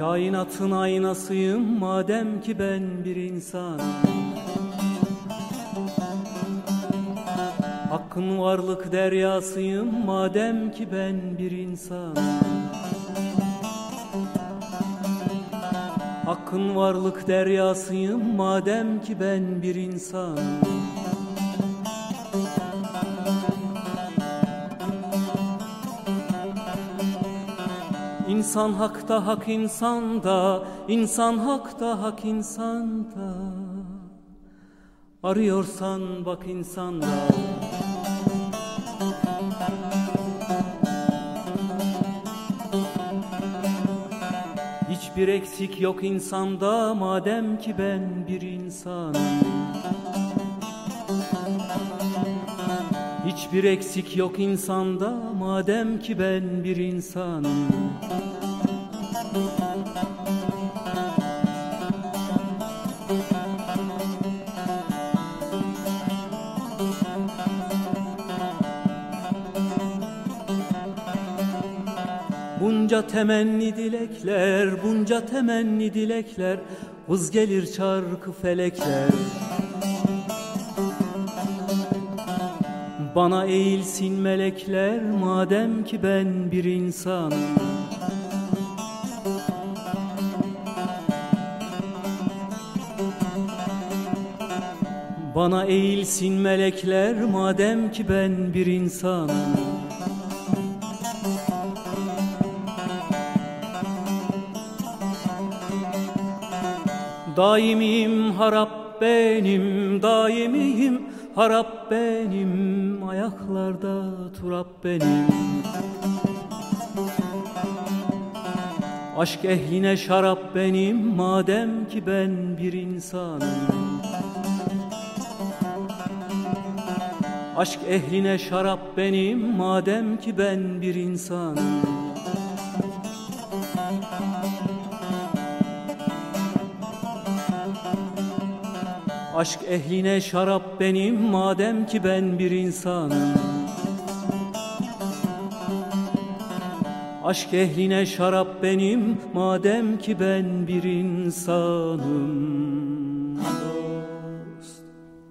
Kainatın aynasıyım madem ki ben bir insan Hakkın varlık deryasıyım madem ki ben bir insan Hakkın varlık deryasıyım madem ki ben bir insan İnsan hakta hak insanda, insan hakta hak insanda. Arıyorsan bak insanda. Hiçbir eksik yok insanda madem ki ben bir insanım. Hiçbir eksik yok insanda madem ki ben bir insanım. Bunca temenni dilekler, bunca temenni dilekler Vız gelir çarkı felekler Bana eğilsin melekler madem ki ben bir insan Bana eğilsin melekler madem ki ben bir insan Daimim harap benim, daimiyim harap benim Ayaklarda turap benim Aşk ehline şarap benim madem ki ben bir insanım. Aşk ehline şarap benim madem ki ben bir insanım Aşk ehline şarap benim madem ki ben bir insanım. Aşk ehline şarap benim madem ki ben bir insanım